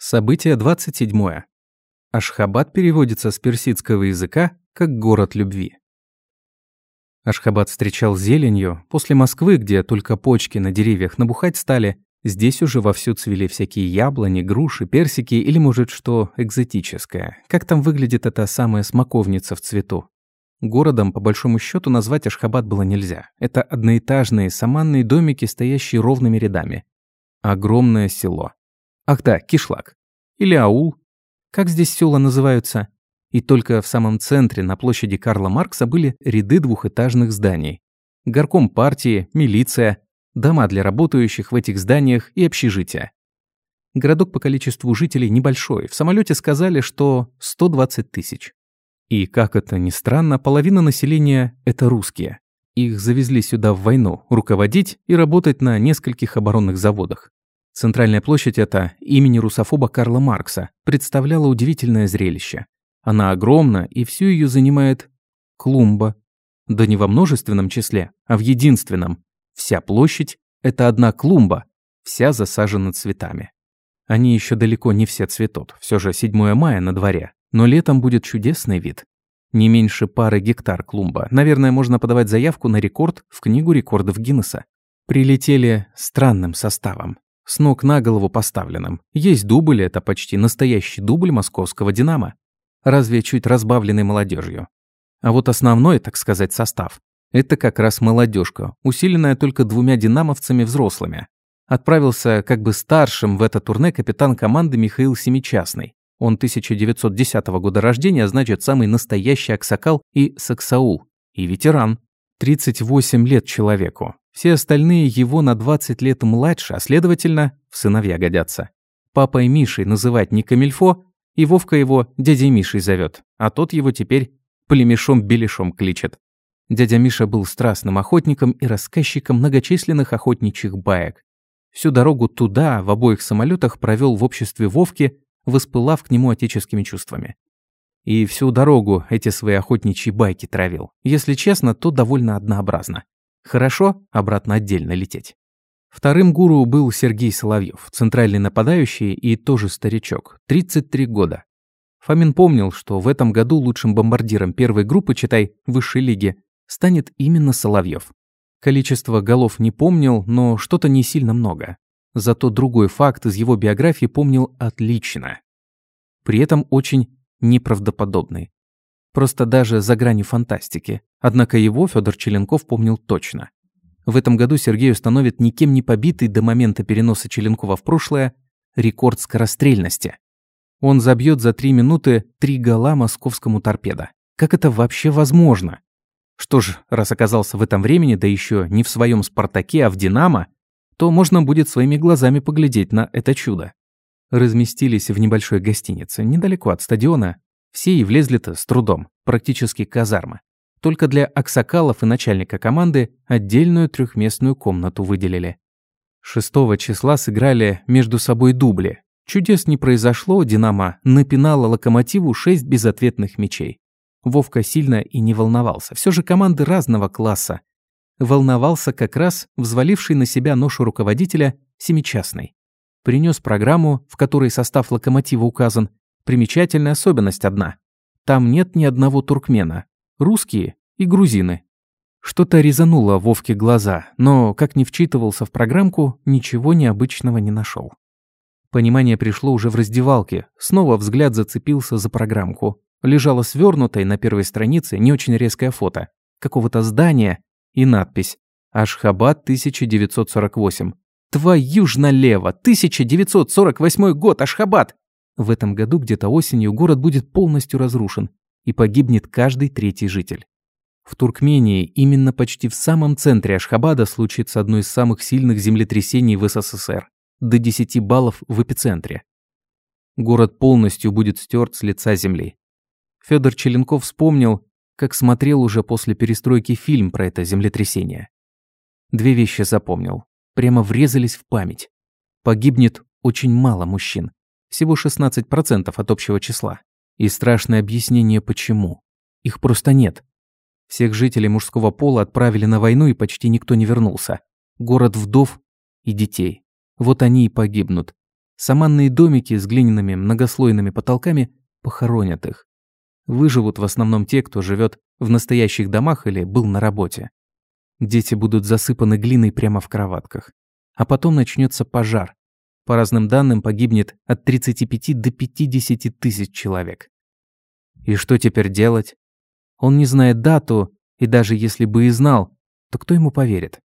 Событие 27. Ашхабад переводится с персидского языка как «город любви». Ашхабад встречал зеленью. После Москвы, где только почки на деревьях набухать стали, здесь уже вовсю цвели всякие яблони, груши, персики или, может, что экзотическое. Как там выглядит эта самая смоковница в цвету? Городом, по большому счету, назвать Ашхабад было нельзя. Это одноэтажные саманные домики, стоящие ровными рядами. Огромное село. Ах да, кишлак. Или аул. Как здесь села называются? И только в самом центре, на площади Карла Маркса, были ряды двухэтажных зданий. Горком партии, милиция, дома для работающих в этих зданиях и общежития. Городок по количеству жителей небольшой. В самолете сказали, что 120 тысяч. И, как это ни странно, половина населения – это русские. Их завезли сюда в войну, руководить и работать на нескольких оборонных заводах. Центральная площадь эта, имени русофоба Карла Маркса, представляла удивительное зрелище. Она огромна, и всю ее занимает клумба. Да не во множественном числе, а в единственном. Вся площадь – это одна клумба, вся засажена цветами. Они еще далеко не все цветут, все же 7 мая на дворе, но летом будет чудесный вид. Не меньше пары гектар клумба. Наверное, можно подавать заявку на рекорд в книгу рекордов Гиннесса. Прилетели странным составом с ног на голову поставленным. Есть дубль, это почти настоящий дубль московского «Динамо». Разве чуть разбавленный молодежью. А вот основной, так сказать, состав – это как раз молодежка, усиленная только двумя динамовцами взрослыми. Отправился как бы старшим в это турне капитан команды Михаил Семичастный. Он 1910 года рождения, значит, самый настоящий Аксакал и Саксаул. И ветеран. 38 лет человеку. Все остальные его на 20 лет младше, а следовательно, в сыновья годятся. Папой Мишей называть не камильфо, и Вовка его дядей Мишей зовет, а тот его теперь племешом-белешом кличет. Дядя Миша был страстным охотником и рассказчиком многочисленных охотничьих баек. Всю дорогу туда, в обоих самолетах, провел в обществе Вовки, воспылав к нему отеческими чувствами. И всю дорогу эти свои охотничьи байки травил. Если честно, то довольно однообразно. Хорошо обратно отдельно лететь. Вторым гуру был Сергей Соловьев, центральный нападающий и тоже старичок, 33 года. Фомин помнил, что в этом году лучшим бомбардиром первой группы, читай, высшей лиги, станет именно Соловьев. Количество голов не помнил, но что-то не сильно много. Зато другой факт из его биографии помнил отлично. При этом очень неправдоподобный. Просто даже за гранью фантастики. Однако его Федор Челенков помнил точно. В этом году Сергей установит никем не побитый до момента переноса Челенкова в прошлое рекорд скорострельности. Он забьет за три минуты три гола московскому торпедо. Как это вообще возможно? Что ж, раз оказался в этом времени, да еще не в своем «Спартаке», а в «Динамо», то можно будет своими глазами поглядеть на это чудо. Разместились в небольшой гостинице, недалеко от стадиона, все и влезли-то с трудом, практически казармы. Только для аксакалов и начальника команды отдельную трехместную комнату выделили. 6 числа сыграли между собой дубли. Чудес не произошло, «Динамо» напинала локомотиву 6 безответных мячей. Вовка сильно и не волновался. Все же команды разного класса. Волновался как раз взваливший на себя ношу руководителя семичастный. Принес программу, в которой состав локомотива указан, Примечательная особенность одна. Там нет ни одного туркмена. Русские и грузины. Что-то резануло Вовке глаза, но, как не вчитывался в программку, ничего необычного не нашел. Понимание пришло уже в раздевалке. Снова взгляд зацепился за программку. Лежало свернутой на первой странице не очень резкое фото. Какого-то здания и надпись «Ашхабад 1948». Твою ж налево! 1948 год, Ашхабад! В этом году где-то осенью город будет полностью разрушен, и погибнет каждый третий житель. В Туркмении, именно почти в самом центре Ашхабада, случится одно из самых сильных землетрясений в СССР. До 10 баллов в эпицентре. Город полностью будет стерт с лица земли. Федор Челенков вспомнил, как смотрел уже после перестройки фильм про это землетрясение. Две вещи запомнил. Прямо врезались в память. Погибнет очень мало мужчин. Всего 16% от общего числа. И страшное объяснение почему. Их просто нет. Всех жителей мужского пола отправили на войну, и почти никто не вернулся. Город вдов и детей. Вот они и погибнут. Саманные домики с глиняными многослойными потолками похоронят их. Выживут в основном те, кто живет в настоящих домах или был на работе. Дети будут засыпаны глиной прямо в кроватках. А потом начнется пожар. По разным данным погибнет от 35 до 50 тысяч человек. И что теперь делать? Он не знает дату, и даже если бы и знал, то кто ему поверит?